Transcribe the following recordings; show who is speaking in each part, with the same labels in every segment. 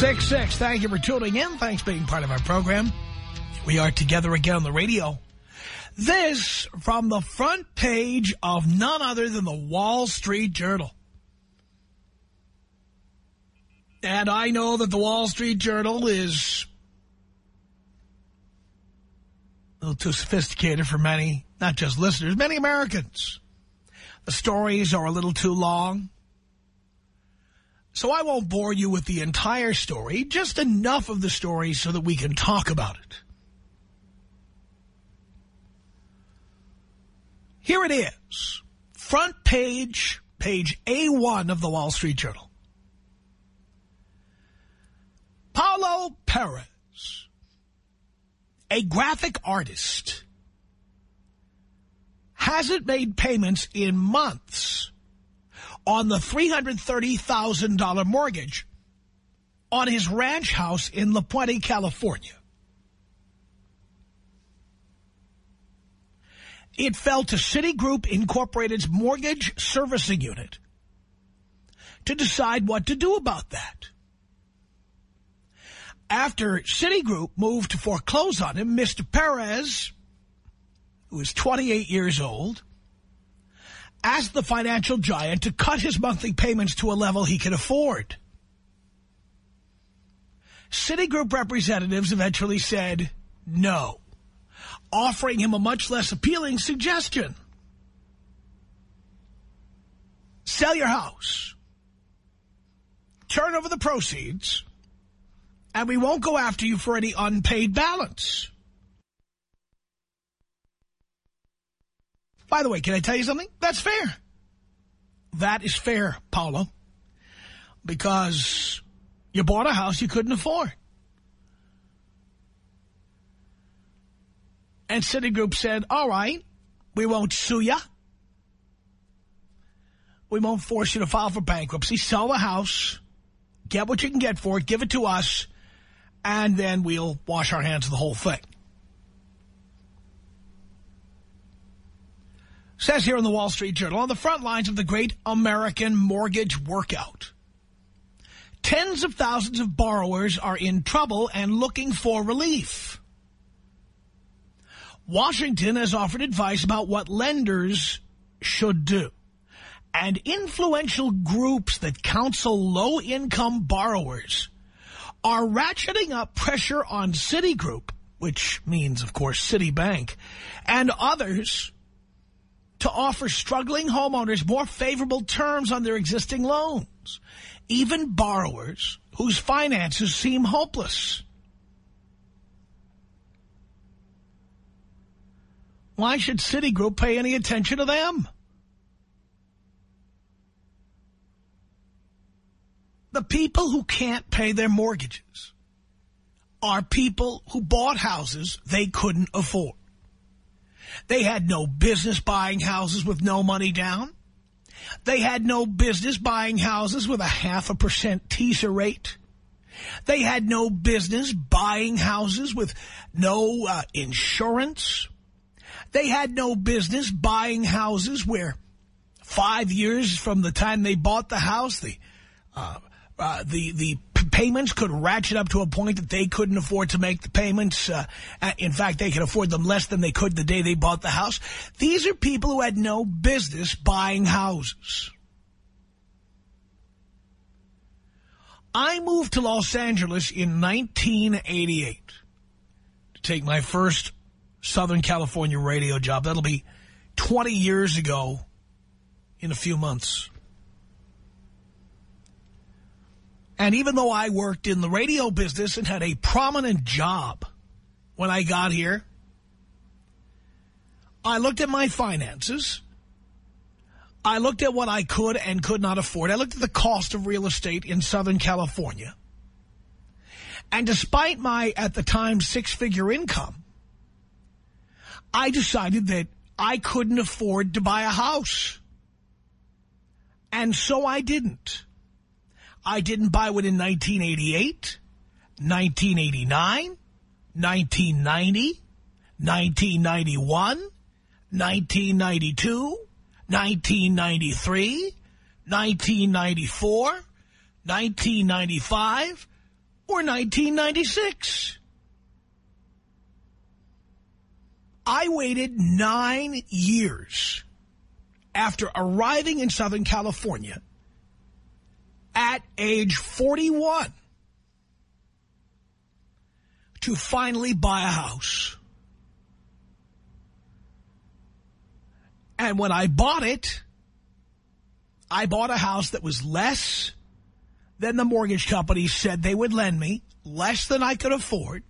Speaker 1: 1-800-5800-866. Thank you for tuning in. Thanks for being part of our program. We are together again on the radio. This from the front page of none other than the Wall Street Journal. And I know that the Wall Street Journal is a little too sophisticated for many, not just listeners, many Americans. The stories are a little too long. So I won't bore you with the entire story, just enough of the story so that we can talk about it. Here it is. Front page, page A1 of the Wall Street Journal. Paulo Perez, a graphic artist, hasn't made payments in months on the $330,000 mortgage on his ranch house in La Puente, California. It fell to Citigroup Incorporated's mortgage servicing unit to decide what to do about that. After Citigroup moved to foreclose on him, Mr. Perez, who is 28 years old, asked the financial giant to cut his monthly payments to a level he could afford. Citigroup representatives eventually said no, offering him a much less appealing suggestion. Sell your house. Turn over the proceeds and we won't go after you for any unpaid balance. By the way, can I tell you something? That's fair. That is fair, Paulo. Because you bought a house you couldn't afford. And Citigroup said, all right, we won't sue you. We won't force you to file for bankruptcy. Sell the house. Get what you can get for it. Give it to us and then we'll wash our hands of the whole thing. Says here in the Wall Street Journal, on the front lines of the great American mortgage workout, tens of thousands of borrowers are in trouble and looking for relief. Washington has offered advice about what lenders should do. And influential groups that counsel low-income borrowers are ratcheting up pressure on Citigroup, which means, of course, Citibank, and others to offer struggling homeowners more favorable terms on their existing loans, even borrowers whose finances seem hopeless. Why should Citigroup pay any attention to them? The people who can't pay their mortgages are people who bought houses they couldn't afford. They had no business buying houses with no money down. They had no business buying houses with a half a percent teaser rate. They had no business buying houses with no uh, insurance. They had no business buying houses where five years from the time they bought the house, the uh, uh, the the payments could ratchet up to a point that they couldn't afford to make the payments. Uh, in fact, they could afford them less than they could the day they bought the house. These are people who had no business buying houses. I moved to Los Angeles in 1988 to take my first Southern California radio job. That'll be 20 years ago in a few months. And even though I worked in the radio business and had a prominent job when I got here, I looked at my finances. I looked at what I could and could not afford. I looked at the cost of real estate in Southern California. And despite my, at the time, six-figure income, I decided that I couldn't afford to buy a house. And so I didn't. I didn't buy one in 1988, 1989, 1990, 1991, 1992, 1993, 1994, 1995, or 1996. I waited nine years after arriving in Southern California at age 41 to finally buy a house. And when I bought it, I bought a house that was less than the mortgage company said they would lend me, less than I could afford.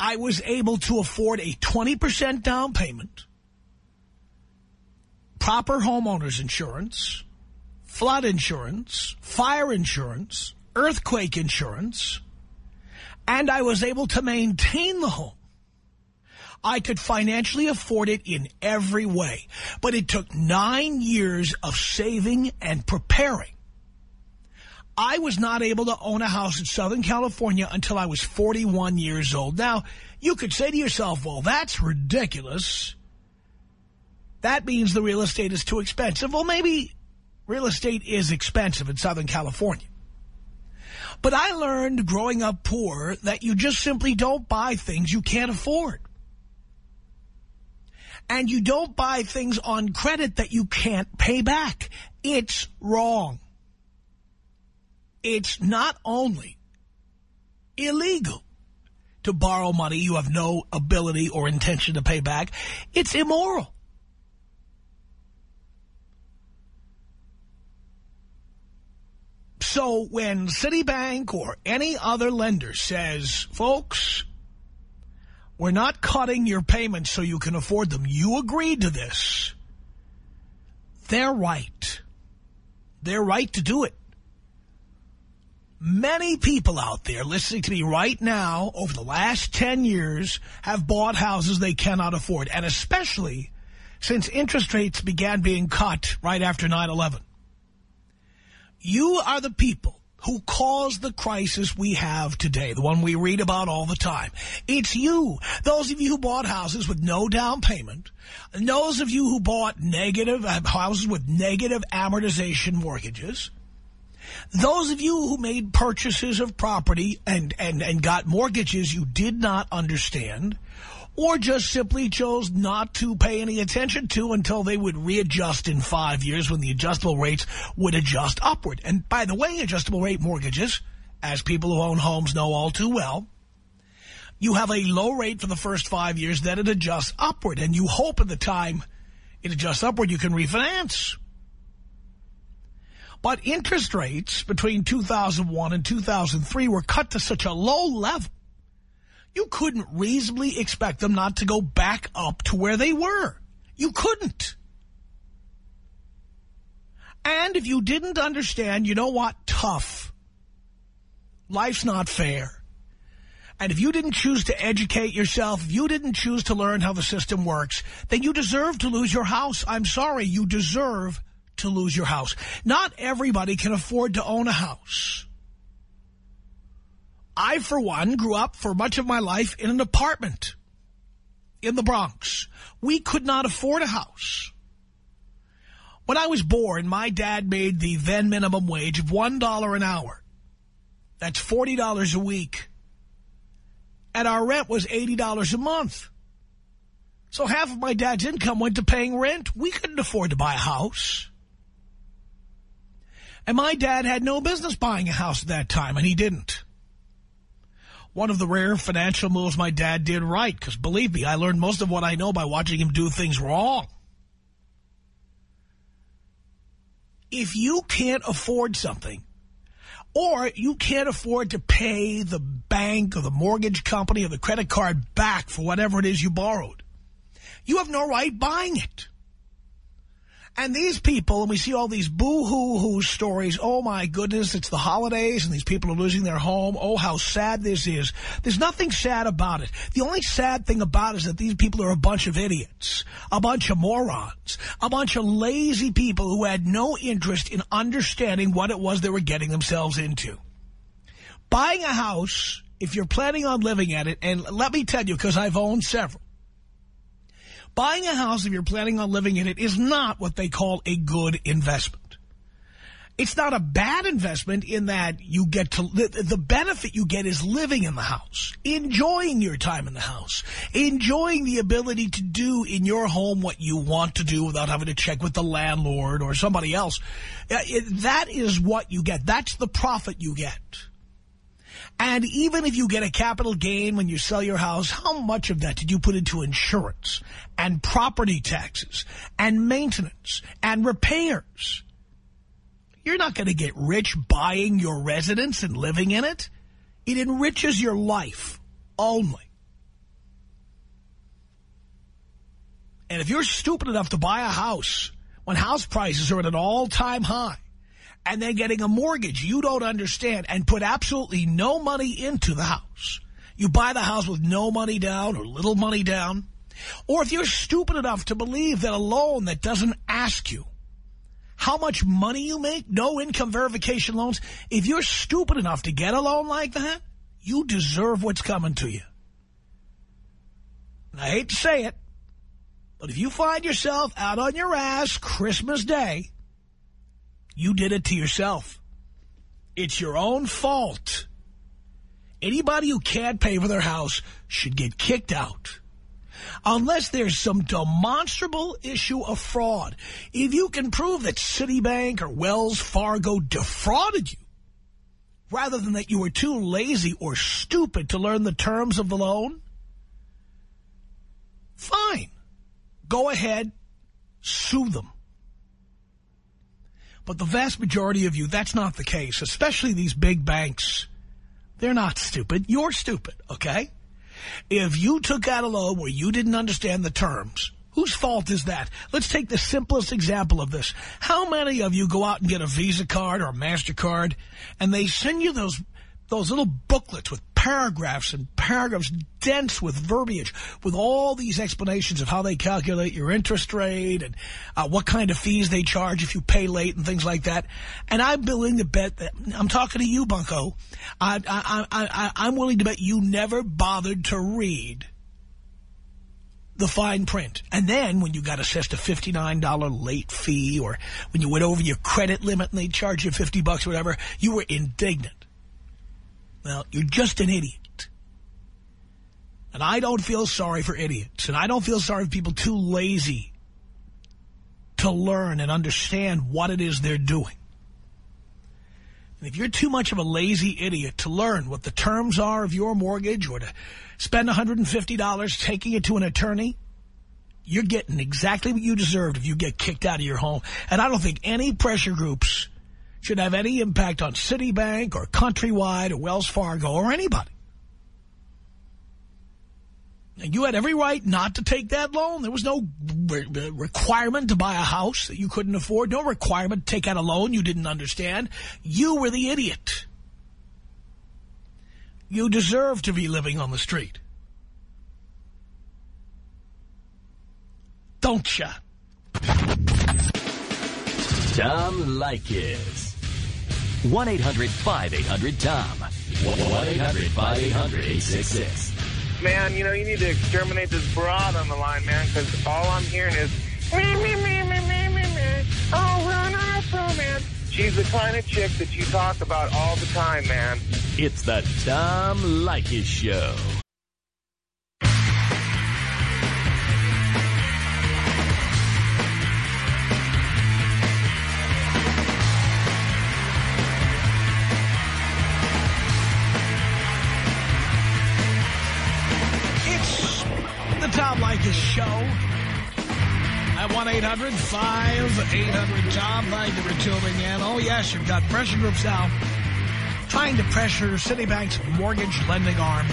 Speaker 1: I was able to afford a 20% down payment, proper homeowner's insurance, flood insurance, fire insurance, earthquake insurance, and I was able to maintain the home. I could financially afford it in every way, but it took nine years of saving and preparing. I was not able to own a house in Southern California until I was 41 years old. Now, you could say to yourself, well, that's ridiculous. That means the real estate is too expensive. Well, maybe real estate is expensive in Southern California. But I learned growing up poor that you just simply don't buy things you can't afford. And you don't buy things on credit that you can't pay back. It's wrong. It's not only illegal to borrow money you have no ability or intention to pay back, it's immoral. So when Citibank or any other lender says, folks, we're not cutting your payments so you can afford them. You agreed to this. They're right. They're right to do it. Many people out there listening to me right now over the last 10 years have bought houses they cannot afford. And especially since interest rates began being cut right after 9-11. You are the people who caused the crisis we have today, the one we read about all the time. It's you, those of you who bought houses with no down payment, those of you who bought negative uh, houses with negative amortization mortgages, those of you who made purchases of property and, and, and got mortgages you did not understand, or just simply chose not to pay any attention to until they would readjust in five years when the adjustable rates would adjust upward. And by the way, adjustable rate mortgages, as people who own homes know all too well, you have a low rate for the first five years, then it adjusts upward, and you hope at the time it adjusts upward you can refinance. But interest rates between 2001 and 2003 were cut to such a low level you couldn't reasonably expect them not to go back up to where they were. You couldn't. And if you didn't understand, you know what? Tough. Life's not fair. And if you didn't choose to educate yourself, if you didn't choose to learn how the system works, then you deserve to lose your house. I'm sorry, you deserve to lose your house. Not everybody can afford to own a house. I, for one, grew up for much of my life in an apartment in the Bronx. We could not afford a house. When I was born, my dad made the then minimum wage of $1 an hour. That's $40 a week. And our rent was $80 a month. So half of my dad's income went to paying rent. We couldn't afford to buy a house. And my dad had no business buying a house at that time, and he didn't. One of the rare financial moves my dad did right, because believe me, I learned most of what I know by watching him do things wrong. If you can't afford something, or you can't afford to pay the bank or the mortgage company or the credit card back for whatever it is you borrowed, you have no right buying it. And these people, and we see all these boo-hoo-hoo stories, oh my goodness, it's the holidays and these people are losing their home. Oh, how sad this is. There's nothing sad about it. The only sad thing about it is that these people are a bunch of idiots, a bunch of morons, a bunch of lazy people who had no interest in understanding what it was they were getting themselves into. Buying a house, if you're planning on living at it, and let me tell you, because I've owned several, Buying a house, if you're planning on living in it, is not what they call a good investment. It's not a bad investment in that you get to, the, benefit you get is living in the house, enjoying your time in the house, enjoying the ability to do in your home what you want to do without having to check with the landlord or somebody else. Uh, that is what you get. That's the profit you get. And even if you get a capital gain when you sell your house, how much of that did you put into insurance and property taxes and maintenance and repairs? You're not going to get rich buying your residence and living in it. It enriches your life only. And if you're stupid enough to buy a house when house prices are at an all-time high, and then getting a mortgage you don't understand and put absolutely no money into the house. You buy the house with no money down or little money down. Or if you're stupid enough to believe that a loan that doesn't ask you how much money you make, no income verification loans, if you're stupid enough to get a loan like that, you deserve what's coming to you. And I hate to say it, but if you find yourself out on your ass Christmas Day you did it to yourself. It's your own fault. Anybody who can't pay for their house should get kicked out. Unless there's some demonstrable issue of fraud. If you can prove that Citibank or Wells Fargo defrauded you, rather than that you were too lazy or stupid to learn the terms of the loan, fine. Go ahead, sue them. But the vast majority of you, that's not the case, especially these big banks. They're not stupid. You're stupid, okay? If you took out a loan where you didn't understand the terms, whose fault is that? Let's take the simplest example of this. How many of you go out and get a Visa card or a MasterCard, and they send you those those little booklets with paragraphs and paragraphs dense with verbiage, with all these explanations of how they calculate your interest rate and uh, what kind of fees they charge if you pay late and things like that. And I'm willing to bet that, I'm talking to you, Bunko, I, I, I, I'm willing to bet you never bothered to read the fine print. And then when you got assessed a $59 late fee or when you went over your credit limit and they charge you 50 bucks or whatever, you were indignant. Well, you're just an idiot. And I don't feel sorry for idiots. And I don't feel sorry for people too lazy to learn and understand what it is they're doing. And if you're too much of a lazy idiot to learn what the terms are of your mortgage or to spend $150 taking it to an attorney, you're getting exactly what you deserved if you get kicked out of your home. And I don't think any pressure groups should have any impact on Citibank or Countrywide or Wells Fargo or anybody. And you had every right not to take that loan. There was no re requirement to buy a house that you couldn't afford. No requirement to take out a loan you didn't understand. You were the idiot. You deserve to be living on the street. Don't you?
Speaker 2: Tom Leykis. 1-800-5800-TOM. 1-800-5800-866.
Speaker 3: Man, you know, you need to exterminate this broad on the line, man, because all I'm hearing is me, me, me, me, me, me, me. Oh, run off, man. She's the kind of chick that you talk about all the time, man.
Speaker 2: It's the Tom Leykis Show.
Speaker 1: Leykis show at 1-800-5800-TOM. Thank you for tuning in. Oh, yes, you've got pressure groups now trying to pressure Citibank's mortgage lending arm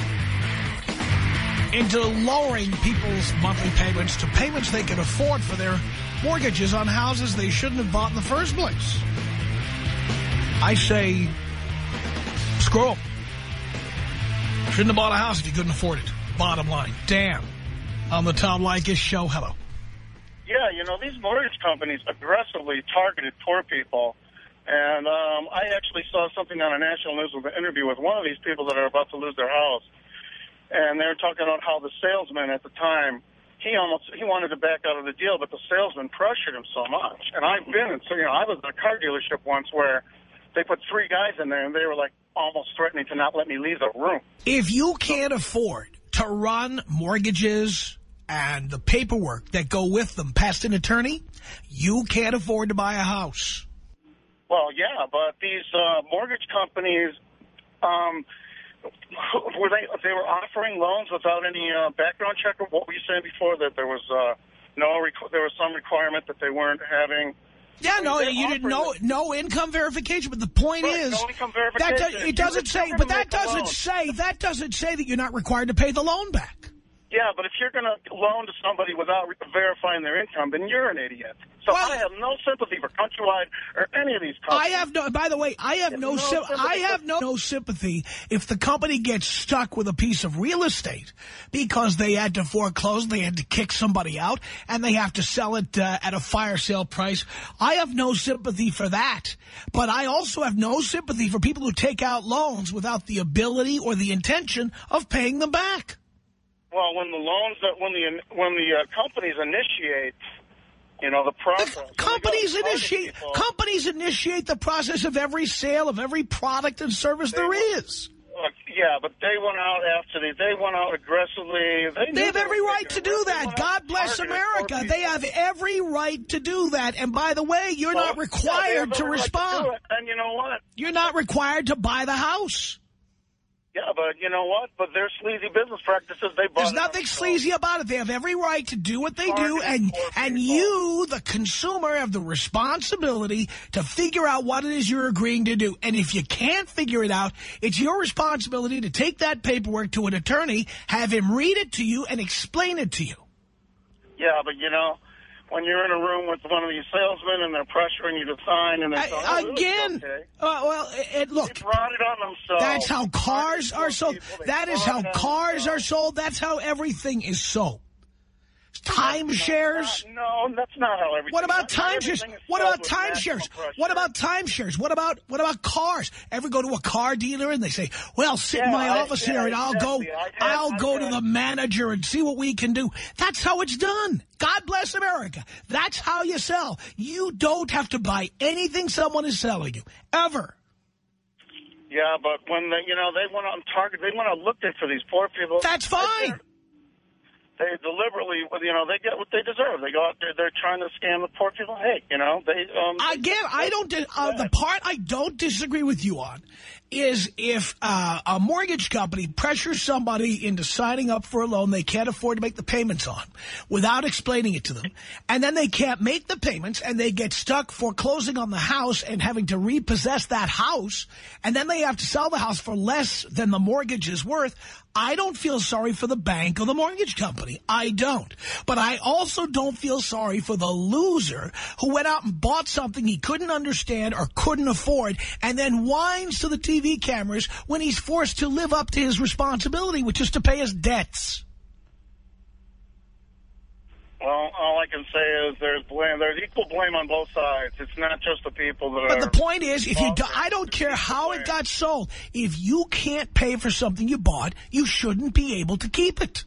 Speaker 1: into lowering people's monthly payments to payments they can afford for their mortgages on houses they shouldn't have bought in the first place. I say, screw 'em. Shouldn't have bought a house if you couldn't afford it. Bottom line. Damn. On the Tom Leykis show. Hello.
Speaker 4: Yeah, you know, these mortgage companies aggressively targeted poor people. And um, I actually saw something on a national news with an interview with one of these people that are about to lose their house. And they were talking about how the salesman at the time, he almost he wanted to back out of the deal, but the salesman pressured him so much. And I've been in, so you know, I was at a car dealership once where they put three guys in there, and they were like almost threatening to not let me leave the room.
Speaker 1: If you can't afford to run mortgages and the paperwork that go with them past an attorney, you can't afford to buy a house.
Speaker 4: Well, yeah, but these uh, mortgage companies, um, were they they were offering loans without any uh, background check? Or what were you saying before that there was uh, no there was some requirement that they weren't having?
Speaker 1: Yeah, no, you didn't
Speaker 4: offer
Speaker 1: no no income verification. But the point
Speaker 4: Right,
Speaker 1: is
Speaker 4: no income verification.
Speaker 1: do-
Speaker 4: If
Speaker 1: it doesn't say. But that doesn't say that doesn't say that you're not required to pay the loan back.
Speaker 4: Yeah, but if you're going to loan to somebody without verifying their income, then you're an idiot. So
Speaker 1: Well-
Speaker 4: I have no sympathy for Countrywide or any of these companies.
Speaker 1: I have no. By the way, I have no.
Speaker 4: no
Speaker 1: I
Speaker 4: sympathy.
Speaker 1: have no, no sympathy if the company gets stuck with a piece of real estate because they had to foreclose, they had to kick somebody out, and they have to sell it uh, at a fire sale price. I have no sympathy for that. But I also have no sympathy for people who take out loans without the ability or the intention of paying them back.
Speaker 4: Well, when the loans that when the when the uh, companies initiate, you know, the process. go
Speaker 1: Companies initiate
Speaker 4: people-
Speaker 1: companies initiate the process of every sale of every product and service there is.
Speaker 4: Look, yeah, but they went out after the they went out aggressively. They,
Speaker 1: They have
Speaker 4: they
Speaker 1: every right to do that. God bless America. They have every right to do that. And by the way, you're
Speaker 4: Well,
Speaker 1: not required
Speaker 4: have
Speaker 1: to
Speaker 4: every right
Speaker 1: respond.
Speaker 4: And you know what?
Speaker 1: You're not required to buy the house.
Speaker 4: Yeah, but you know what? But their sleazy business practices, they
Speaker 1: There's nothing sleazy about it. They have every right to do what they do, and and you, the consumer, have the responsibility to figure out what it is you're agreeing to do. And if you can't figure it out, it's your responsibility to take that paperwork to an attorney, have him read it to you, and explain it to you.
Speaker 4: Yeah, but you know, when you're in a room with one of these salesmen and they're pressuring you to sign, and they
Speaker 1: I-
Speaker 4: say, oh,
Speaker 1: again,
Speaker 4: okay.
Speaker 1: uh, well, it, it- look,
Speaker 4: They brought it on themselves.
Speaker 1: That's how cars are sold.
Speaker 4: people,
Speaker 1: That is how cars are sold. That's how everything is sold. Timeshares.
Speaker 4: No, that's not how everything.
Speaker 1: What about timeshares? What about timeshares? What about timeshares? What about what about cars? Ever go to a car dealer and they say, "Well, sit in my
Speaker 4: I-
Speaker 1: office
Speaker 4: yeah,
Speaker 1: here and I'll go
Speaker 4: exactly. Had-
Speaker 1: I'll
Speaker 4: I've
Speaker 1: go to the manager and see what we can do." That's how it's done. God bless America. That's how you sell. You don't have to buy anything someone is selling you ever.
Speaker 4: Yeah, but when they, you know, they want to target, they went out looking for these poor people.
Speaker 1: That's fine.
Speaker 4: They deliberately, you know, they get what they deserve. They go out there, they're trying to scam the poor people. Hey, you know, they. Um,
Speaker 1: Again, I don't. Uh, the part I don't disagree with you on is if uh, a mortgage company pressures somebody into signing up for a loan they can't afford to make the payments on without explaining it to them, and then they can't make the payments and they get stuck foreclosing on the house and having to repossess that house, and then they have to sell the house for less than the mortgage is worth. I don't feel sorry for the bank or the mortgage company. I don't. But I also don't feel sorry for the loser who went out and bought something he couldn't understand or couldn't afford and then whines to the TV cameras when he's forced to live up to his responsibility, which is to pay his debts.
Speaker 4: Well, all I can say is there's blame. There's equal blame on both sides. It's not just the people that
Speaker 1: But
Speaker 4: are.
Speaker 1: the point is, if you, do, I don't care how
Speaker 4: blame.
Speaker 1: it got sold. If you can't pay for something you bought, you shouldn't be able to keep it.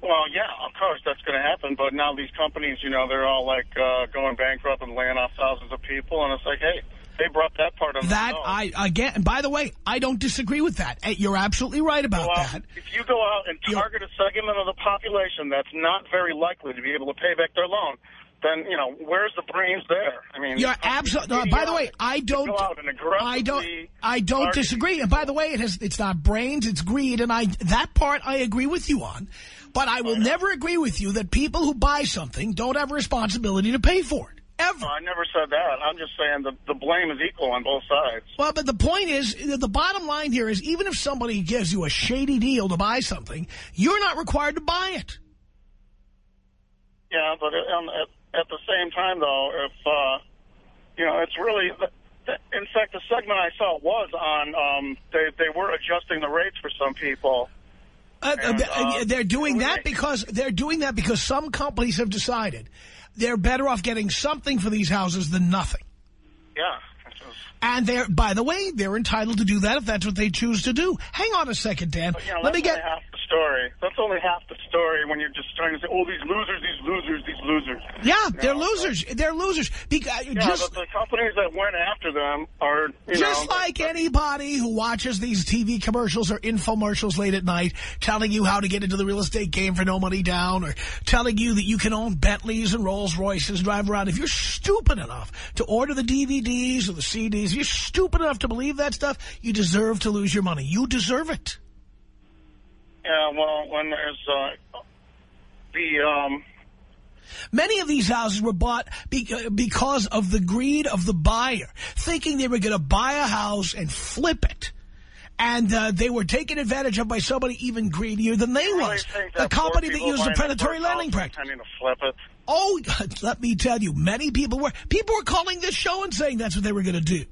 Speaker 4: Well, yeah, of course that's going to happen. But now these companies, you know, they're all like uh, going bankrupt and laying off thousands of people, and it's like, hey, they brought that part on
Speaker 1: That. I again. And by the way, I don't disagree with that. Eh, You're absolutely right about
Speaker 4: Well,
Speaker 1: that.
Speaker 4: if you go out and
Speaker 1: You're-
Speaker 4: target a segment of the population that's not very likely to be able to pay back their loan, then, you know, where's the brains there? I mean,
Speaker 1: You're absolutely. By the way, I don't.
Speaker 4: Go out and
Speaker 1: I don't. I don't
Speaker 4: argue.
Speaker 1: disagree. And by the way, it has. It's not brains. It's greed. And I that part I agree with you on. But I will never agree with you that people who buy something don't have a responsibility to pay for it. Ever.
Speaker 4: No, I never said that. I'm just saying the, the blame is equal on both sides.
Speaker 1: Well, but the point is, the bottom line here is even if somebody gives you a shady deal to buy something, you're not required to buy it.
Speaker 4: Yeah, but um, at, at the same time, though, if, uh, you know, it's really, in fact, the segment I saw was on, um, they, they were adjusting the rates for some people.
Speaker 1: Uh,
Speaker 4: And,
Speaker 1: uh,
Speaker 4: uh,
Speaker 1: they're doing that because they're doing that because some companies have decided they're better off getting something for these houses than nothing.
Speaker 4: Yeah.
Speaker 1: And they're, by the way, they're entitled to do that if that's what they choose to do. Hang on a second, Dan.
Speaker 4: But, you know,
Speaker 1: Let me get.
Speaker 4: half story. That's only half the story when you're just trying to say, oh, these losers, these losers, these losers.
Speaker 1: Yeah, they're
Speaker 4: No,
Speaker 1: losers. They're losers. Because uh,
Speaker 4: Yeah,
Speaker 1: just
Speaker 4: but the companies that went after them are, you
Speaker 1: just
Speaker 4: know...
Speaker 1: like anybody who watches these TV commercials or infomercials late at night, telling you how to get into the real estate game for no money down, or telling you that you can own Bentleys and Rolls Royces, drive around. If you're stupid enough to order the DVDs or the CDs, if you're stupid enough to believe that stuff, you deserve to lose your money. You deserve it.
Speaker 4: Yeah, well, when there's uh, the... Um,
Speaker 1: Many of these houses were bought be uh, because of the greed of the buyer, thinking they were going to buy a house and flip it. And uh, they were taken advantage of by somebody even greedier than they
Speaker 4: really
Speaker 1: was. The company that used the predatory lending practice.
Speaker 4: to flip it.
Speaker 1: Oh, let me tell you, many people were people were calling this show and saying that's what they were going to do.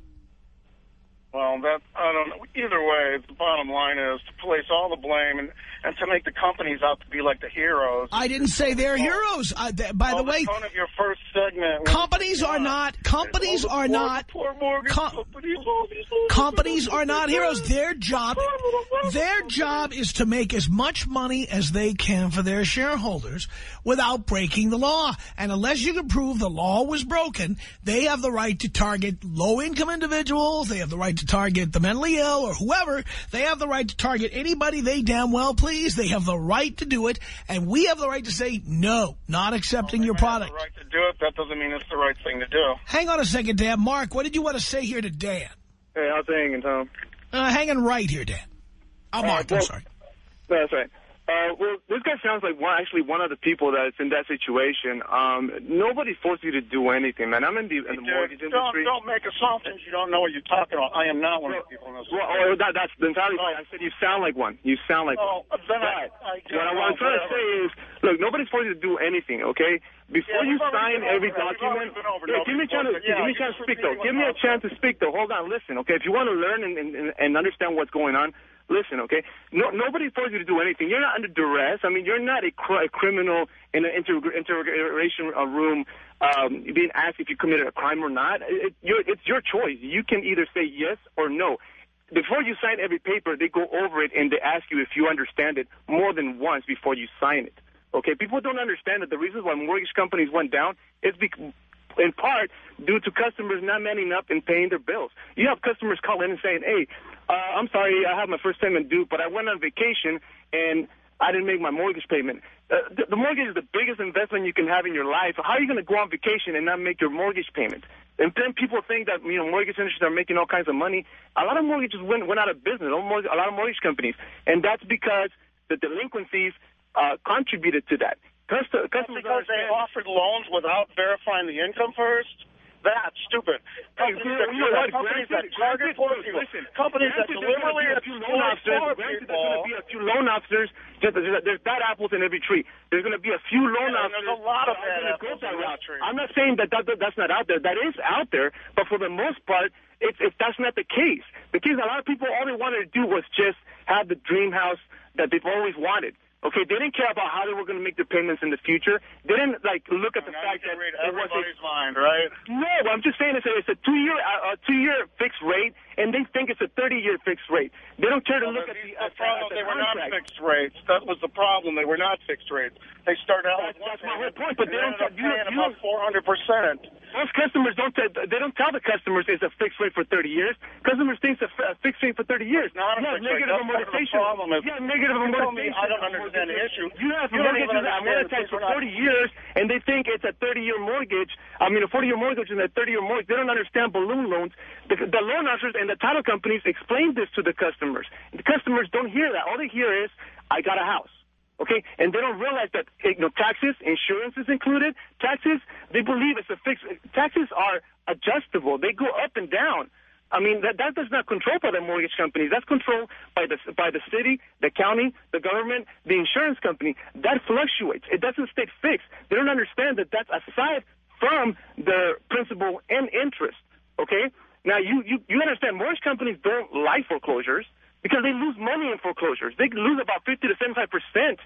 Speaker 4: Well, that I don't know. Either way, the bottom line is to place all the blame and, and to make the companies out to be like the heroes.
Speaker 1: I didn't say they're heroes. Uh, th by
Speaker 4: Well,
Speaker 1: the way,
Speaker 4: tone of your first segment.
Speaker 1: companies are not companies
Speaker 4: the
Speaker 1: are not
Speaker 4: poor mortgage
Speaker 1: com-
Speaker 4: companies, all these losers,
Speaker 1: companies are not heroes. Their job their job is to make as much money as they can for their shareholders without breaking the law. And unless you can prove the law was broken, they have the right to target low-income individuals. They have the right to target the mentally ill or whoever. They have the right to target anybody they damn well please. They have the right to do it. And we have the right to say, no, not accepting your
Speaker 4: They have
Speaker 1: product.
Speaker 4: The right to do it. That doesn't mean it's the right thing to do.
Speaker 1: Hang on a second, Dan. Mark, what did you want to say here to Dan?
Speaker 4: Hey, how's it hanging, Tom?
Speaker 1: Uh, hanging right here, Dan. Oh, Mark, I'm sorry.
Speaker 5: No, that's right. Uh, well, this guy sounds like one, actually one of the people that's in that situation. Um, nobody forced you to do anything, man. I'm in the, in the mortgage industry.
Speaker 4: don't, don't make assumptions. You don't know what you're talking about. I am not one of the people in this.
Speaker 5: Well, oh, that, that's entirely fine. I said you sound like one. You sound like
Speaker 4: Oh,
Speaker 5: one.
Speaker 4: then I- I-
Speaker 5: what, I, what I'm trying to say is, look, nobody's forced you to do anything, okay? Before
Speaker 4: Yeah,
Speaker 5: you sign every
Speaker 4: over
Speaker 5: document, give me a chance to.
Speaker 4: Yeah,
Speaker 5: give me a chance to speak, though. Give me a chance to speak, though. Hold on, listen, okay? If you want to learn and, and, and understand what's going on, listen, okay? No, nobody forced you to do anything. You're not under duress. I mean, you're not a, cr- a criminal in an inter- interrogation uh, room um, being asked if you committed a crime or not. It, you're, it's your choice. You can either say yes or no. Before you sign every paper, they go over it and they ask you if you understand it more than once before you sign it. Okay, people don't understand that the reasons why mortgage companies went down is because in part due to customers not manning up and paying their bills. You have customers call in and saying, hey, uh, I'm sorry, I have my first payment due, but I went on vacation and I didn't make my mortgage payment. Uh, the, the mortgage is the biggest investment you can have in your life. How are you going to go on vacation and not make your mortgage payment? And then people think that, you know, mortgage industries are making all kinds of money. A lot of mortgages went, went out of business, a lot of mortgage companies. And that's because the delinquencies uh, contributed to that.
Speaker 4: That's because they offered loans without verifying the income first? That's stupid. Companies
Speaker 5: you
Speaker 4: that,
Speaker 5: you know what?
Speaker 4: companies that
Speaker 5: Granted-
Speaker 4: target poor people.
Speaker 5: listen,
Speaker 4: companies that
Speaker 5: granted, there's gonna
Speaker 4: deliberately
Speaker 5: be a few loan officers.
Speaker 4: poor
Speaker 5: Granted, there's going to be a few loan officers. Just, there's, there's bad apples in every tree. There's going to be a few loan
Speaker 4: Yeah,
Speaker 5: officers.
Speaker 4: there's a lot of
Speaker 5: that
Speaker 4: bad apples in every tree.
Speaker 5: I'm not saying that, that, that that's not out there. That is out there. But for the most part, it's, it's that's not the case. The case, a lot of people, all they wanted to do was just have the dream house that they've always wanted. Okay, they didn't care about how they were going to make their payments in the future. They didn't like look at the
Speaker 4: Now
Speaker 5: fact that
Speaker 4: read
Speaker 5: it was a
Speaker 4: everybody's mind, right?
Speaker 5: no, I'm just saying it's a, it's a two-year uh, a two-year fixed rate, and they think it's a 30-year fixed rate. They don't care to look at the,
Speaker 4: the uh,
Speaker 5: at,
Speaker 4: problem,
Speaker 5: at the
Speaker 4: they were not fixed rates. That was the problem. They were not fixed rates. They started out
Speaker 5: That's-
Speaker 4: with
Speaker 5: that's my whole point, but they don't tell- you you
Speaker 4: about 400 percent.
Speaker 5: Most customers don't tell, they don't tell the customers it's a fixed rate for 30 years. Customers think it's a, fixed rate for 30 years.
Speaker 4: Not a
Speaker 5: yeah,
Speaker 4: fixed
Speaker 5: negative
Speaker 4: That's part of the
Speaker 5: amortization.
Speaker 4: problem is-
Speaker 5: yeah, negative
Speaker 4: You tell me
Speaker 5: amortization.
Speaker 4: I don't understand the issue.
Speaker 5: You have
Speaker 4: You don't even
Speaker 5: mortgages that are
Speaker 4: understand
Speaker 5: amortized for 40 years, and they think it's a 30-year mortgage. I mean, a 40-year mortgage and a 30-year mortgage. They don't understand balloon loans. The, the loan officers and the title companies explain this to the customers. The customers don't hear that. All they hear is, I got a house. Okay, and they don't realize that you know, taxes, insurance is included. Taxes, they believe it's a fixed. Taxes are adjustable. They go up and down. I mean, that that does not control by the mortgage companies. That's controlled by the by the city, the county, the government, the insurance company. That fluctuates. It doesn't stay fixed. They don't understand that that's aside from the principal and interest. Okay. Now you you you understand mortgage companies don't like foreclosures because they lose money in foreclosures. They lose about 50 to 75 percent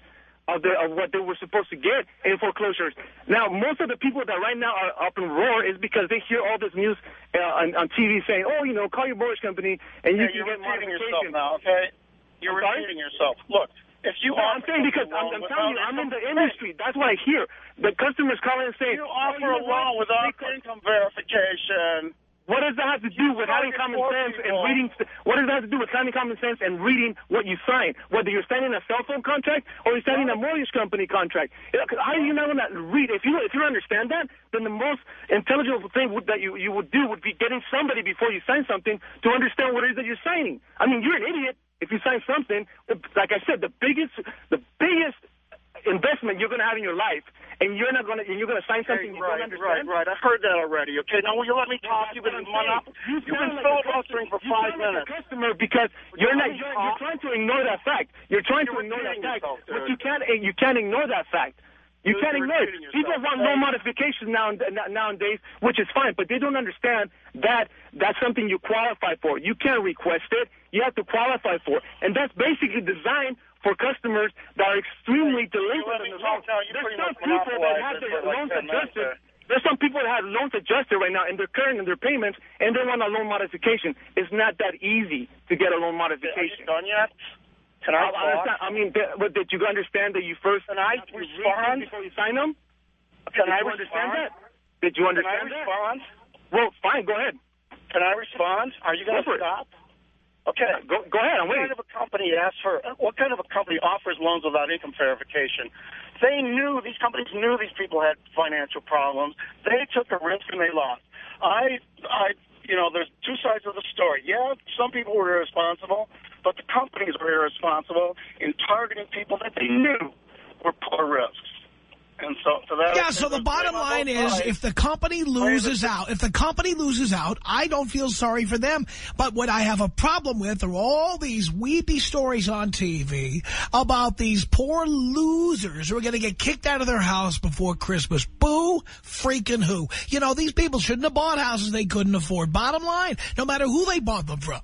Speaker 5: of, the, of what they were supposed to get in foreclosures. Now, most of the people that right now are up in roar is because they hear all this news uh, on, on TV saying, oh, you know, call your mortgage company and you
Speaker 4: Hey,
Speaker 5: can
Speaker 4: you're
Speaker 5: get modification.
Speaker 4: yourself now, okay? You're
Speaker 5: I'm
Speaker 4: repeating yourself. Look, if you
Speaker 5: No, I'm saying because I'm, I'm telling you, I'm in the industry. That's what I hear. The customers calling and saying,
Speaker 4: You
Speaker 5: "Oh,
Speaker 4: offer
Speaker 5: you
Speaker 4: a loan without income verification.
Speaker 5: What does that have to do with having common sense and reading? What does that have to do with having common sense and reading what you sign? Whether you're signing a cell phone contract or you're signing a mortgage company contract. You know, 'cause How do you not want to read? If you if you understand that, then the most intelligent thing would, that you you would do would be getting somebody before you sign something to understand what it is that you're signing. I mean, you're an idiot if you sign something. Like I said, the biggest the biggest investment you're going to have in your life, and you're not going to and you're going to sign something
Speaker 4: Hey,
Speaker 5: you
Speaker 4: right,
Speaker 5: don't
Speaker 4: right,
Speaker 5: understand.
Speaker 4: right. I've heard that already. Okay, now will you let me talk? You've been
Speaker 5: That's what I'm
Speaker 4: monop-
Speaker 5: saying.
Speaker 4: You've been
Speaker 5: like
Speaker 4: filibustering for five
Speaker 5: you
Speaker 4: minutes.
Speaker 5: Like a customer because you're
Speaker 4: you
Speaker 5: not you're, you're trying to ignore that fact. You're trying
Speaker 4: You're
Speaker 5: to ignore that fact,
Speaker 4: yourself,
Speaker 5: but you can't eh, you can't ignore that fact. You can't ignore it. People want no modifications now nowadays, which is fine, but they don't understand that that's something you qualify for. You can't request it. You have to qualify for, it. and that's basically designed for customers that are extremely delinquent in the There's some people that have their
Speaker 4: like
Speaker 5: loans
Speaker 4: 10 minutes
Speaker 5: adjusted. There's some people that have loans adjusted right now, and they're current in their payments, and they want a loan modification. It's not that easy to get a loan
Speaker 4: Are you
Speaker 5: modification.
Speaker 4: done yet? Can I
Speaker 5: I, I understand. Mean, but did you understand that you first
Speaker 4: Can I
Speaker 5: have to read them
Speaker 4: respond?
Speaker 5: before you sign them?
Speaker 4: Can
Speaker 5: did
Speaker 4: I
Speaker 5: you understand that? Did you
Speaker 4: Can I
Speaker 5: understand that?
Speaker 4: respond?
Speaker 5: Well, fine. Go ahead.
Speaker 4: Can I respond? Are you going to stop? Okay.
Speaker 5: Uh, go, go ahead. I'm waiting.
Speaker 4: What kind of a company asks for? What kind of a company offers loans without income verification? They knew these companies knew these people had financial problems. They took a risk and they lost. I, I, you know, there's two sides of the story. Yeah, some people were irresponsible, but the companies were irresponsible in targeting people that they knew were poor risks. And so, so that
Speaker 1: Yeah, so the bottom line is if the company loses out, if the company loses out, I don't feel sorry for them. But what I have a problem with are all these weepy stories on TV about these poor losers who are going to get kicked out of their house before Christmas. Boo freaking who. You know, these people shouldn't have bought houses they couldn't afford. Bottom line, no matter who they bought them from.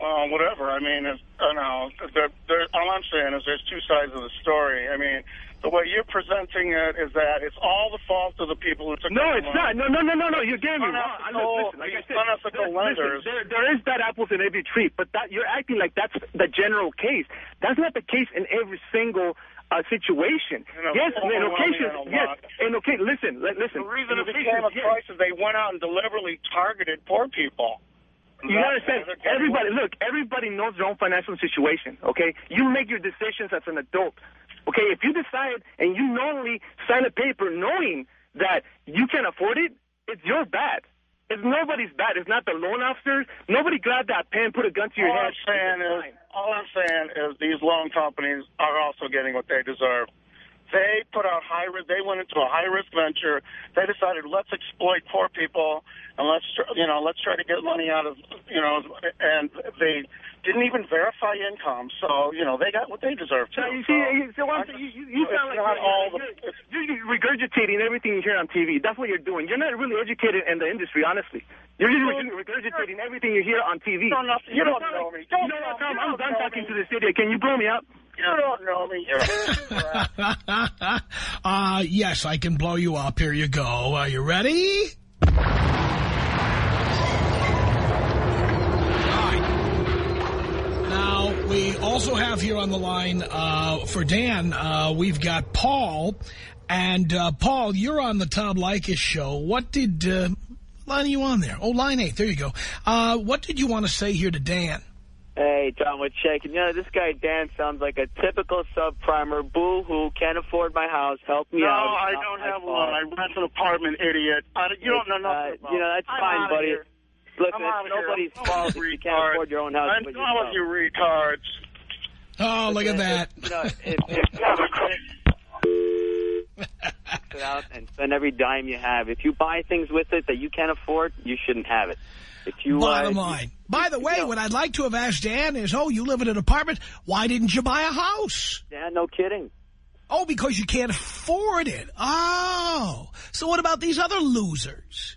Speaker 4: Well, whatever. I mean, it's, don't know. There, there, all I'm saying is there's two sides of the story. I mean, the way you're presenting it is that it's all the fault of the people who took
Speaker 5: No, it's
Speaker 4: loan.
Speaker 5: not. No, no, no, no, no. You're getting me wrong. I listen, like I said,
Speaker 4: unethical
Speaker 5: there-
Speaker 4: lenders.
Speaker 5: listen, there, there is that apples in every tree, but that you're acting like that's the general case. That's not the case in every single uh, situation.
Speaker 4: You know,
Speaker 5: yes, in occasions, yes. And okay, listen, listen.
Speaker 4: The reason it became a
Speaker 5: occasions, yes.
Speaker 4: they went out and deliberately targeted poor people.
Speaker 5: You understand?
Speaker 4: why they're getting
Speaker 5: Everybody, look, everybody knows their own financial situation, okay? You make your decisions as an adult, okay? If you decide and you knowingly sign a paper knowing that you can't afford it, it's your bad. It's nobody's bad. It's not the loan officers. Nobody grabbed that pen, put a gun to your
Speaker 4: all
Speaker 5: head.
Speaker 4: I'm saying is, all I'm saying is these loan companies are also getting what they deserve. They put out high risk. They went into a high risk venture. They decided let's exploit poor people and let's you know let's try to get money out of you know and they didn't even verify income. So you know they got what they deserve too.
Speaker 5: You see,
Speaker 4: So
Speaker 5: you, so I'm-
Speaker 4: just-
Speaker 5: you, you, you sound like
Speaker 4: not
Speaker 5: you're,
Speaker 4: all the.
Speaker 5: you're,
Speaker 4: it's-
Speaker 5: you're, you're regurgitating everything you hear on TV. That's what you're doing. You're not really educated in the industry, honestly. You're just regurgitating everything you hear on TV.
Speaker 4: You don't know- you don't
Speaker 5: sound
Speaker 4: know
Speaker 5: like-
Speaker 4: me. Don't
Speaker 5: you know what, Tom?
Speaker 4: you
Speaker 5: I'm
Speaker 4: don't
Speaker 5: done talking
Speaker 4: me.
Speaker 5: to this idiot. Can you blow me up?
Speaker 4: You don't know me. You're a crap.
Speaker 1: uh, yes, I can blow you up. Here you go. Are you ready? All right. Now, we also have here on the line uh, for Dan, uh, we've got Paul. And, uh, Paul, you're on the Tom Leykis show. What did... Uh, line are you on there? Oh, line eight. There you go. Uh, what did you want to say here to Dan?
Speaker 6: Hey, Tom, what's shaking? You know, this guy Dan sounds like a typical subprimer. Boo-hoo, can't afford my house. Help me
Speaker 4: no,
Speaker 6: out. No, I
Speaker 4: don't have
Speaker 6: fault.
Speaker 4: one. I rent an apartment, idiot. I, you don't know
Speaker 6: Uh,
Speaker 4: nothing about
Speaker 6: you know, that's
Speaker 4: I'm
Speaker 6: fine, buddy.
Speaker 4: here.
Speaker 6: Listen,
Speaker 4: I'm
Speaker 6: it's nobody's
Speaker 4: I'm
Speaker 6: fault
Speaker 4: done
Speaker 6: if you can't afford your own house.
Speaker 4: I'm
Speaker 6: but
Speaker 4: done with
Speaker 6: yourself.
Speaker 4: you retards.
Speaker 1: Oh, look at that.
Speaker 6: You know, if, if it out and spend every dime you have. If you buy things with it that you can't afford, you shouldn't have it. If you
Speaker 1: Bottom
Speaker 6: uh,
Speaker 1: line. By the way,
Speaker 6: know-
Speaker 1: what I'd like to have asked Dan is, oh, you live in an apartment. Why didn't you buy a house?
Speaker 6: Yeah, no kidding.
Speaker 1: Oh, because you can't afford it. Oh. So what about these other losers?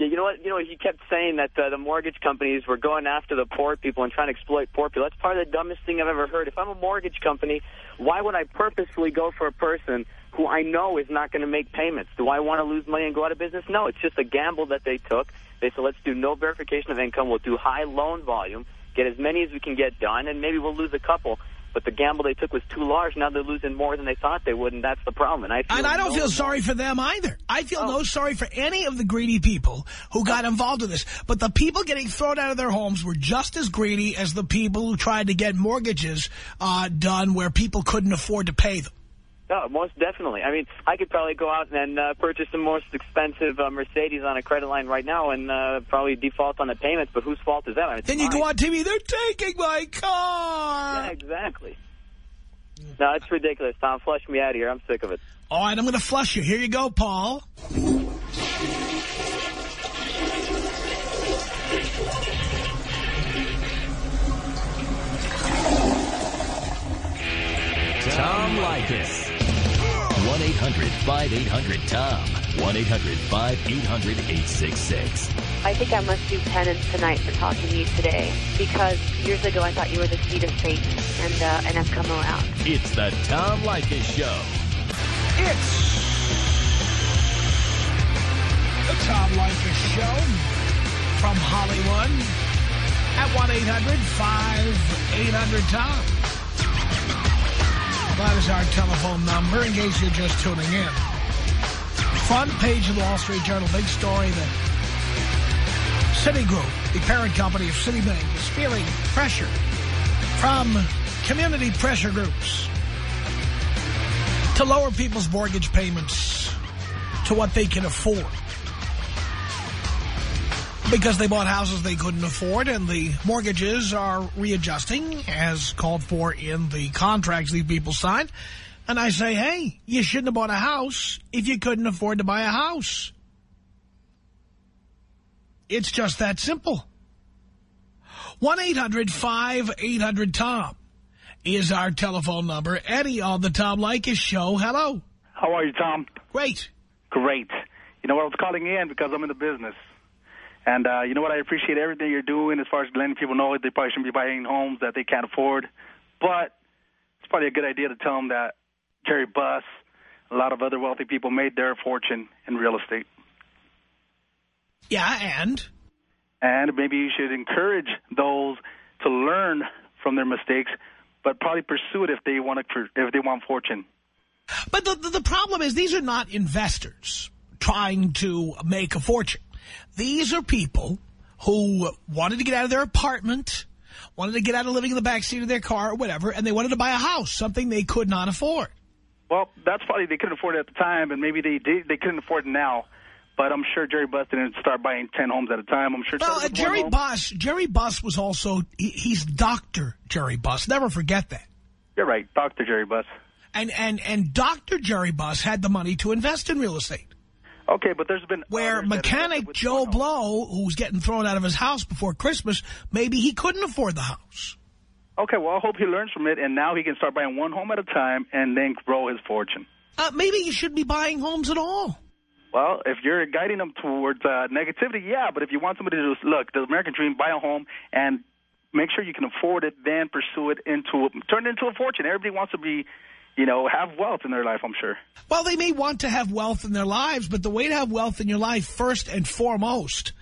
Speaker 6: Yeah, you know what? You know, he kept saying that uh, the mortgage companies were going after the poor people and trying to exploit poor people. That's probably the dumbest thing I've ever heard. If I'm a mortgage company, why would I purposefully go for a person who I know is not going to make payments? Do I want to lose money and go out of business? No, it's just a gamble that they took. They said, let's do no verification of income. We'll do high loan volume, get as many as we can get done, and maybe we'll lose a couple. But the gamble they took was too large. Now they're losing more than they thought they would, and that's the problem. And I,
Speaker 1: And I don't
Speaker 6: no
Speaker 1: feel sorry for them either. I feel
Speaker 6: Oh.
Speaker 1: no sorry for any of the greedy people who got involved in this. But the people getting thrown out of their homes were just as greedy as the people who tried to get mortgages uh, done where people couldn't afford to pay them.
Speaker 6: No, most definitely. I mean, I could probably go out and uh, purchase the most expensive uh, Mercedes on a credit line right now and uh, probably default on the payments, but whose fault is that? I mean,
Speaker 1: Then you
Speaker 6: mine.
Speaker 1: go on TV, they're taking my car.
Speaker 6: Yeah, exactly. No, it's ridiculous, Tom. Flush me out of here. I'm sick of it.
Speaker 1: All right, I'm going to flush you. Here you go, Paul.
Speaker 2: Tom Leykis. 1-800-5800-TOM. 1-800-5800-866.
Speaker 7: I think I must do penance tonight for talking to you today because years ago I thought you were the seed of Satan, and uh, and I've come around.
Speaker 2: It's the Tom Leykis Show.
Speaker 1: It's the Tom Leykis Show from Hollywood at 1-800-5800-TOM. That is our telephone number in case you're just tuning in. Front page of the Wall Street Journal, big story that Citigroup, the parent company of Citibank, is feeling pressure from community pressure groups to lower people's mortgage payments to what they can afford. Because they bought houses they couldn't afford and the mortgages are readjusting as called for in the contracts these people signed. And I say, hey, you shouldn't have bought a house if you couldn't afford to buy a house. It's just that simple. 1-800-5800-TOM is our telephone number. Eddie on the Tom Leykis show. Hello.
Speaker 8: How are you, Tom?
Speaker 1: Great.
Speaker 8: Great. You know what? I was calling in because I'm in the business. And uh, you know what? I appreciate everything you're doing as far as letting people know they probably shouldn't be buying homes that they can't afford. But it's probably a good idea to tell them that Jerry Buss, a lot of other wealthy people made their fortune in real estate.
Speaker 1: Yeah, and?
Speaker 8: And maybe you should encourage those to learn from their mistakes, but probably pursue it if they want to, if they want fortune.
Speaker 1: But the, the, the problem is these are not investors trying to make a fortune. These are people who wanted to get out of their apartment, wanted to get out of living in the backseat of their car or whatever, and they wanted to buy a house, something they could not afford.
Speaker 8: Well, that's probably they couldn't afford it at the time, and maybe they did. They couldn't afford it now. But I'm sure Jerry Buss didn't start buying ten homes at a time. I'm sure.
Speaker 1: Well, uh, Jerry. Buss, Jerry Buss was also, he, he's Dr. Jerry Buss. Never forget that.
Speaker 8: You're right, Doctor Jerry Buss.
Speaker 1: And, and, and Dr. Jerry Buss had the money to invest in real estate.
Speaker 8: Okay, but there's been
Speaker 1: Where
Speaker 8: others that invested
Speaker 1: mechanic Joe. Blow, who's getting thrown out of his house before Christmas, maybe he couldn't afford the house.
Speaker 8: Okay, well, I hope he learns from it, and now he can start buying one home at a time and then grow his fortune.
Speaker 1: Uh, maybe you shouldn't be buying homes at all.
Speaker 8: Well, if you're guiding them towards uh, negativity, yeah. But if you want somebody to just, look, the American dream, buy a home and make sure you can afford it, then pursue it into turn it into a fortune. Everybody wants to be, you know, have wealth in their life. I'm sure.
Speaker 1: Well, they may want to have wealth in their lives, but the way to have wealth in your life, first and foremost,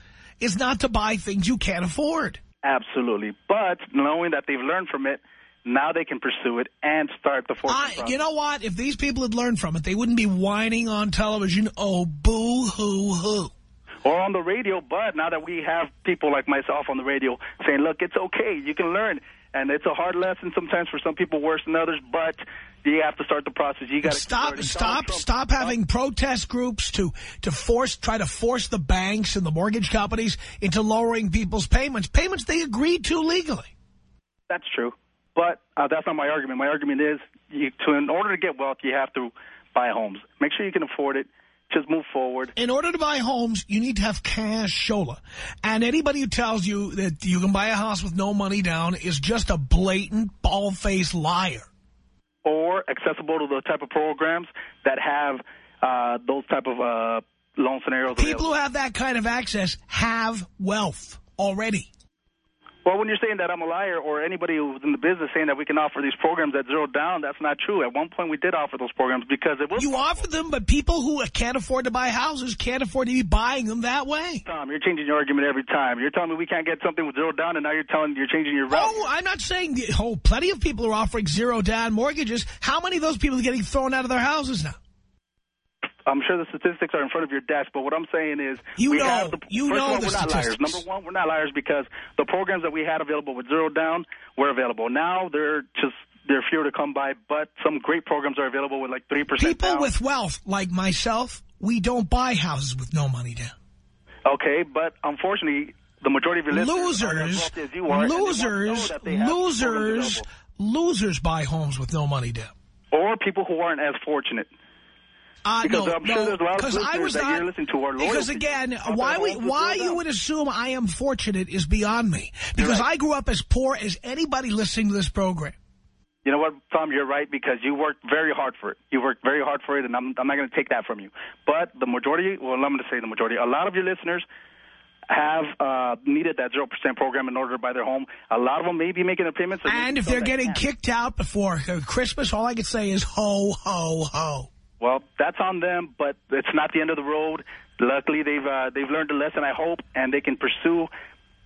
Speaker 1: is not to buy things you can't afford.
Speaker 8: Absolutely. But knowing that they've learned from it, now they can pursue it and start the fortune.
Speaker 1: I, you know what? If these people had learned from it, they wouldn't be whining on television, oh, boo-hoo-hoo.
Speaker 8: or on the radio. But now that we have people like myself on the radio saying, look, it's okay, you can learn. And it's a hard lesson sometimes for some people worse than others, but you have to start the process. You got to
Speaker 1: stop, stop, stop having protest groups to to force, try to force the banks and the mortgage companies into lowering people's payments. Payments they agreed to legally.
Speaker 8: That's true, but uh, that's not my argument. My argument is, you, to in order to get wealth, you have to buy homes. Make sure you can afford it. Just move forward.
Speaker 1: In order to buy homes, you need to have cash shola. And anybody who tells you that you can buy a house with no money down is just a blatant, bald-faced liar.
Speaker 8: Or accessible to the type of programs that have uh, those type of uh, loan scenarios.
Speaker 1: People
Speaker 8: available.
Speaker 1: who have that kind of access have wealth already.
Speaker 8: Well, when you're saying that I'm a liar or anybody who's in the business saying that we can offer these programs at zero down, that's not true. At one point we did offer those programs because it was...
Speaker 1: You offer them, but people who can't afford to buy houses can't afford to be buying them that way.
Speaker 8: Tom, you're changing your argument every time. You're telling me we can't get something with zero down, and now you're telling you're changing your route.
Speaker 1: Oh, I'm not saying... Oh, plenty of people are offering zero down mortgages. How many of those people are getting thrown out of their houses now?
Speaker 8: I'm sure the statistics are in front of your desk, but what I'm saying is
Speaker 1: you
Speaker 8: we
Speaker 1: know,
Speaker 8: have the,
Speaker 1: you
Speaker 8: first
Speaker 1: know the
Speaker 8: we're not liars. Number one, we're not liars because the programs that we had available with zero down were available. Now they're just they're fewer to come by, but some great programs are available with like three percent.
Speaker 1: People with wealth, like myself, we don't buy houses with no money down.
Speaker 8: Okay, but unfortunately, the majority of your listeners
Speaker 1: Losers,
Speaker 8: wealthy as you are, and they want to know
Speaker 1: losers,
Speaker 8: that they have programs
Speaker 1: losers, losers buy homes with no money down.
Speaker 8: or people who aren't as fortunate.
Speaker 1: Uh,
Speaker 8: Because
Speaker 1: no,
Speaker 8: I'm sure
Speaker 1: no,
Speaker 8: there's a lot of
Speaker 1: I was not.
Speaker 8: listening to are loyal
Speaker 1: because again, why we, why you would assume I am fortunate is beyond me. Because
Speaker 8: right.
Speaker 1: I grew up as poor as anybody listening to this program.
Speaker 8: You know what, Tom, you're right because you worked very hard for it. You worked very hard for it, and I'm, I'm not going to take that from you. But the majority, well, I'm going to say the majority, a lot of your listeners have uh, needed that 0% program in order to buy their home. A lot of them may be making their payments.
Speaker 1: And if they're getting
Speaker 8: can't.
Speaker 1: kicked out before Christmas, all I can say is ho, ho, ho.
Speaker 8: Well, that's on them, but it's not the end of the road. Luckily, they've uh, they've learned a lesson, I hope, and they can pursue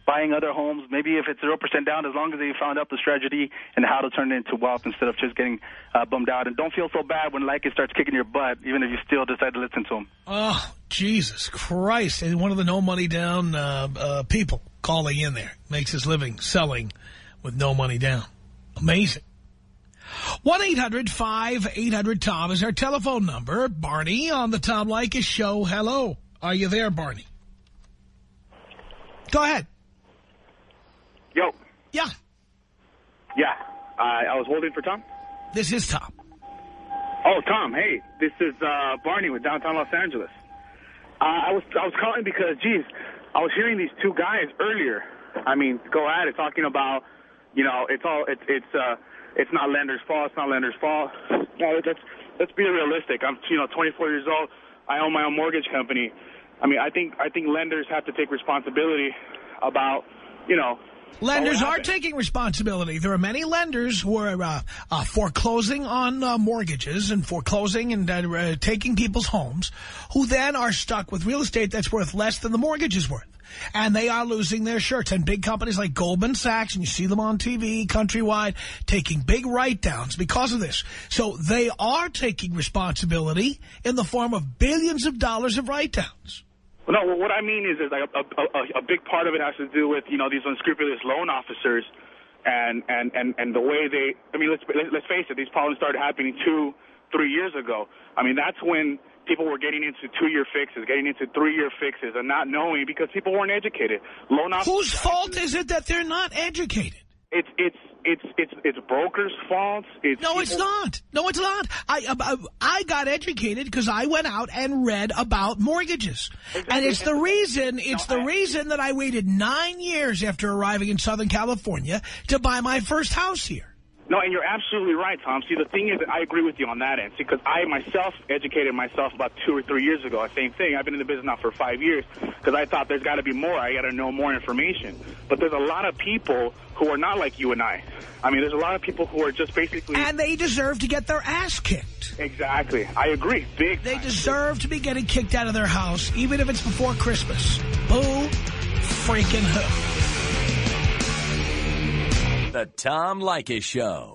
Speaker 8: buying other homes. Maybe if it's 0% down, as long as they found out the strategy and how to turn it into wealth instead of just getting uh, bummed out. And don't feel so bad when Leykis starts kicking your butt, even if you still decide to listen to him.
Speaker 1: Oh, Jesus Christ. And one of the no money down uh, uh, people calling in there makes his living selling with no money down. Amazing. 1-800-5800-TOM is our telephone number. Barney on the Tom Leykis show. Hello. Are you there, Barney? Go ahead.
Speaker 9: Yo.
Speaker 1: Yeah,
Speaker 9: Yeah. I I was holding for Tom.
Speaker 1: this is Tom.
Speaker 9: Oh, Tom. Hey, this is uh, Barney with downtown Los Angeles. Uh, I was I was calling because, geez, I was hearing these two guys earlier. I mean, go at it, talking about, you know, it's all it's it's uh it's not lender's fault. It's not lender's fault. No, let's let's be realistic. I'm you know 24 years old. I own my own mortgage company. I mean, I think I think lenders have to take responsibility about, you know.
Speaker 1: Lenders are taking responsibility. There are many lenders who are uh, uh, foreclosing on uh, mortgages and foreclosing and uh, uh, taking people's homes who then are stuck with real estate that's worth less than the mortgage is worth. And they are losing their shirts. And big companies like Goldman Sachs, and you see them on TV countrywide, taking big write-downs because of this. So they are taking responsibility in the form of billions of dollars of write-downs.
Speaker 9: No, what I mean is, is like a, a, a, a big part of it has to do with you know these unscrupulous loan officers, and and and and the way they. I mean, let's let's face it, these problems started happening two, three years ago. I mean, that's when people were getting into two-year fixes, getting into three-year fixes, and not knowing because people weren't educated. Loan officers.
Speaker 1: Whose fault is it that they're not educated?
Speaker 9: It's it's it's it's it's brokers' faults. It's
Speaker 1: No, it's not. No, it's not. I I, I got educated because I went out and read about mortgages. And it's the reason, it's the reason that I waited nine years after arriving in Southern California to buy my first house here.
Speaker 9: No, and you're absolutely right, Tom. See, the thing is, that I agree with you on that end. See, because I myself educated myself about two or three years ago. Same thing. I've been in the business now for five years because I thought there's got to be more. I got to know more information. But there's a lot of people who are not like you and I. I mean, there's a lot of people who are just basically.
Speaker 1: And they deserve to get their ass kicked.
Speaker 9: Exactly. I agree. Big.
Speaker 1: They deserve to be getting kicked out of their house, even if it's before Christmas. Boo freaking who.
Speaker 2: The Tom Leykis Show.